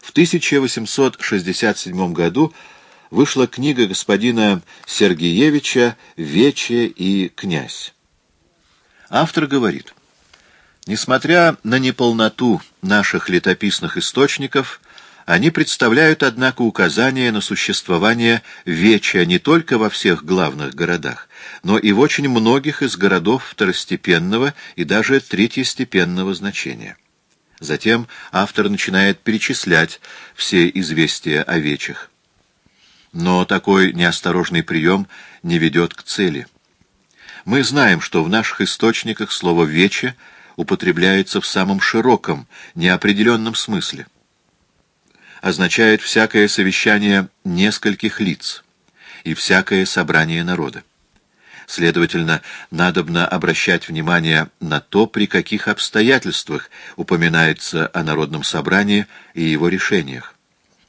В 1867 году вышла книга господина Сергеевича «Вече и князь». Автор говорит, несмотря на неполноту наших летописных источников, они представляют, однако, указания на существование веча не только во всех главных городах, но и в очень многих из городов второстепенного и даже третьестепенного значения. Затем автор начинает перечислять все известия о вечах. Но такой неосторожный прием не ведет к цели. Мы знаем, что в наших источниках слово «вече» употребляется в самом широком, неопределенном смысле. Означает всякое совещание нескольких лиц и всякое собрание народа. Следовательно, надобно обращать внимание на то, при каких обстоятельствах упоминается о народном собрании и его решениях.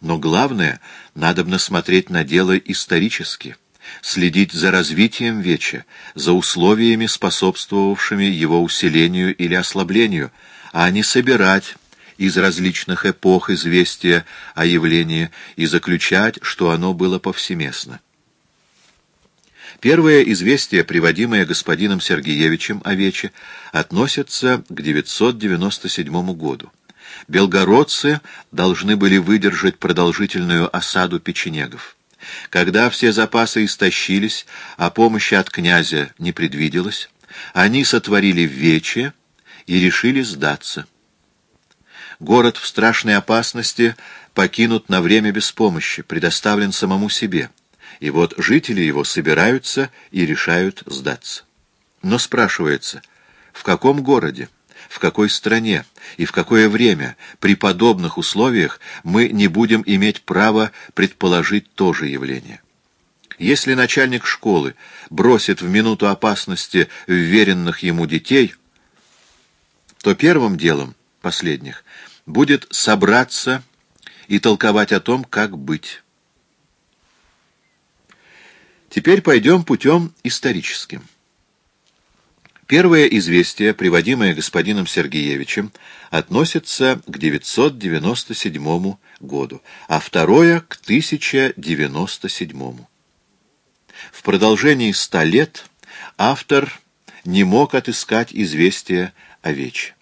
Но главное, надобно смотреть на дело исторически, следить за развитием Веча, за условиями, способствовавшими его усилению или ослаблению, а не собирать из различных эпох известия о явлении и заключать, что оно было повсеместно. Первое известие, приводимое господином Сергеевичем о Вече, относится к 997 году. Белгородцы должны были выдержать продолжительную осаду печенегов. Когда все запасы истощились, а помощи от князя не предвиделось, они сотворили Вече и решили сдаться. Город в страшной опасности покинут на время без помощи, предоставлен самому себе — и вот жители его собираются и решают сдаться. Но спрашивается, в каком городе, в какой стране и в какое время при подобных условиях мы не будем иметь права предположить то же явление? Если начальник школы бросит в минуту опасности вверенных ему детей, то первым делом последних будет собраться и толковать о том, как быть. Теперь пойдем путем историческим. Первое известие, приводимое господином Сергеевичем, относится к 997 году, а второе — к 1097. В продолжении ста лет автор не мог отыскать известие о Вече.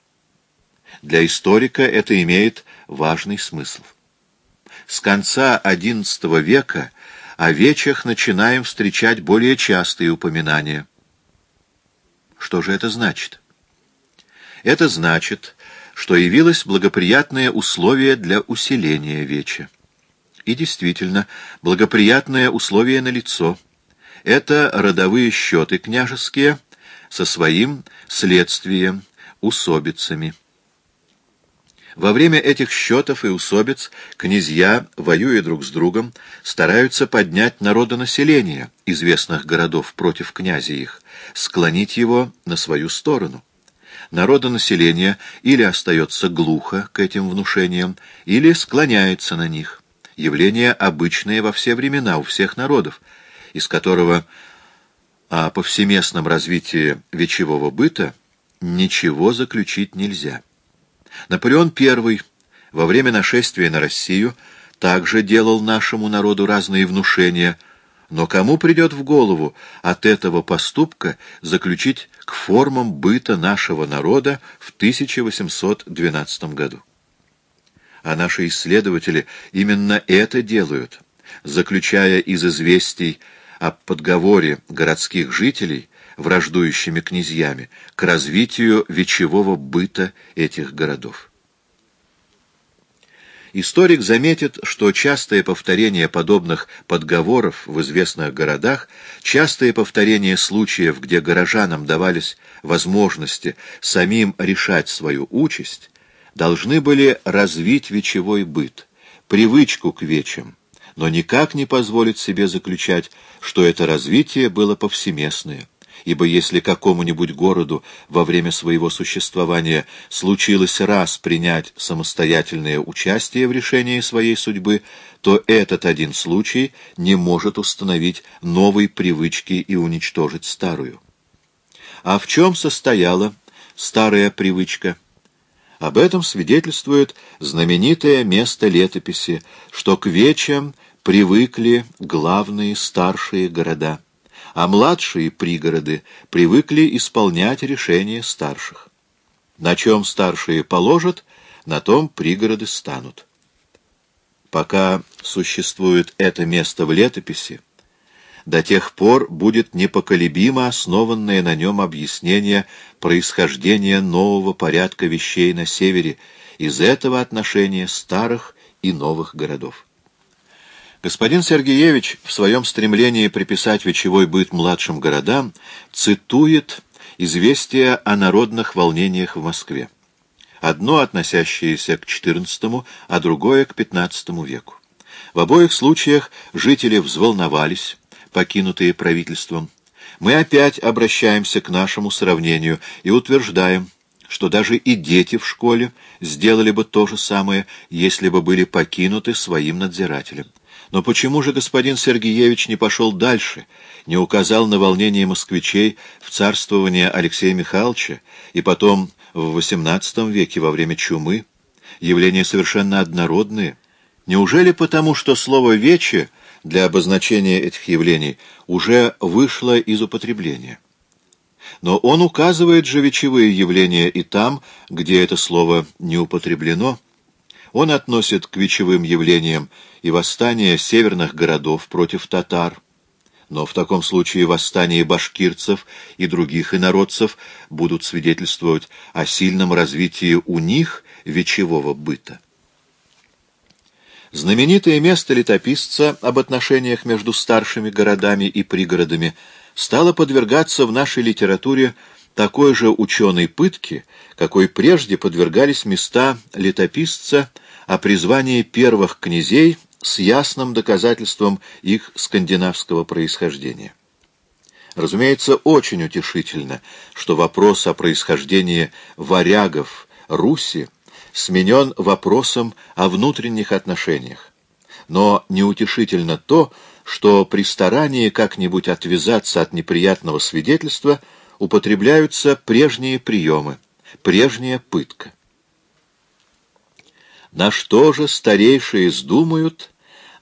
Для историка это имеет важный смысл. С конца XI века о вечах начинаем встречать более частые упоминания. Что же это значит? Это значит, что явилось благоприятное условие для усиления веча. И действительно, благоприятное условие налицо. Это родовые счеты княжеские со своим следствием, усобицами. Во время этих счетов и усобиц князья, воюя друг с другом, стараются поднять народонаселение известных городов против князя их, склонить его на свою сторону. Народонаселение или остается глухо к этим внушениям, или склоняется на них. Явление обычное во все времена у всех народов, из которого о повсеместном развитии вечевого быта ничего заключить нельзя. Наполеон I во время нашествия на Россию также делал нашему народу разные внушения, но кому придет в голову от этого поступка заключить к формам быта нашего народа в 1812 году? А наши исследователи именно это делают, заключая из известий о подговоре городских жителей враждующими князьями, к развитию вечевого быта этих городов. Историк заметит, что частое повторение подобных подговоров в известных городах, частое повторение случаев, где горожанам давались возможности самим решать свою участь, должны были развить вечевой быт, привычку к вечам, но никак не позволить себе заключать, что это развитие было повсеместное ибо если какому-нибудь городу во время своего существования случилось раз принять самостоятельное участие в решении своей судьбы, то этот один случай не может установить новой привычки и уничтожить старую. А в чем состояла старая привычка? Об этом свидетельствует знаменитое место летописи, что к вечам привыкли главные старшие города, а младшие пригороды привыкли исполнять решения старших. На чем старшие положат, на том пригороды станут. Пока существует это место в летописи, до тех пор будет непоколебимо основанное на нем объяснение происхождения нового порядка вещей на севере из этого отношения старых и новых городов. Господин Сергеевич в своем стремлении приписать вечевой быт младшим городам цитует известия о народных волнениях в Москве. Одно относящееся к XIV, а другое к XV веку. В обоих случаях жители взволновались, покинутые правительством, мы опять обращаемся к нашему сравнению и утверждаем, что даже и дети в школе сделали бы то же самое, если бы были покинуты своим надзирателем. Но почему же господин Сергеевич не пошел дальше, не указал на волнение москвичей в царствование Алексея Михайловича и потом в XVIII веке во время чумы? Явления совершенно однородные. Неужели потому, что слово «вече» для обозначения этих явлений уже вышло из употребления. Но он указывает же вечевые явления и там, где это слово не употреблено. Он относит к вечевым явлениям и восстание северных городов против татар, но в таком случае восстание башкирцев и других инородцев будут свидетельствовать о сильном развитии у них вечевого быта. Знаменитое место летописца об отношениях между старшими городами и пригородами стало подвергаться в нашей литературе такой же ученой пытке, какой прежде подвергались места летописца о призвании первых князей с ясным доказательством их скандинавского происхождения. Разумеется, очень утешительно, что вопрос о происхождении варягов Руси сменен вопросом о внутренних отношениях. Но неутешительно то, что при старании как-нибудь отвязаться от неприятного свидетельства употребляются прежние приемы, прежняя пытка. На что же старейшие сдумают,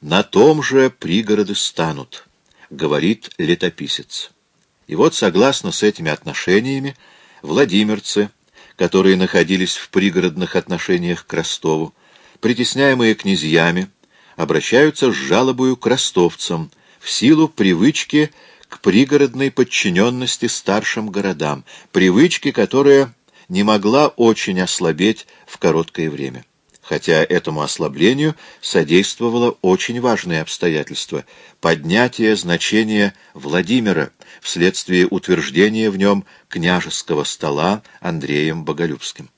на том же пригороды станут, говорит летописец. И вот, согласно с этими отношениями, владимирцы – которые находились в пригородных отношениях к Ростову, притесняемые князьями, обращаются с жалобою к ростовцам в силу привычки к пригородной подчиненности старшим городам, привычки, которая не могла очень ослабеть в короткое время. Хотя этому ослаблению содействовало очень важное обстоятельство — поднятие значения Владимира вследствие утверждения в нем княжеского стола Андреем Боголюбским.